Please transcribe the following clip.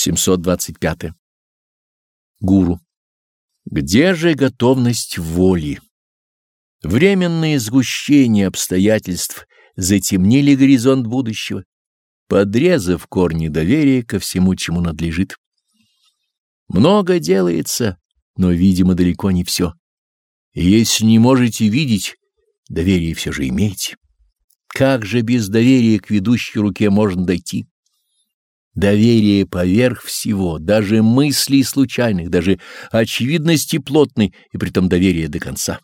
725. Гуру. Где же готовность воли? Временное сгущение обстоятельств затемнили горизонт будущего, подрезав корни доверия ко всему, чему надлежит. Много делается, но, видимо, далеко не все. Если не можете видеть, доверие все же имейте. Как же без доверия к ведущей руке можно дойти? Доверие поверх всего, даже мыслей случайных, даже очевидности плотной, и притом доверие до конца.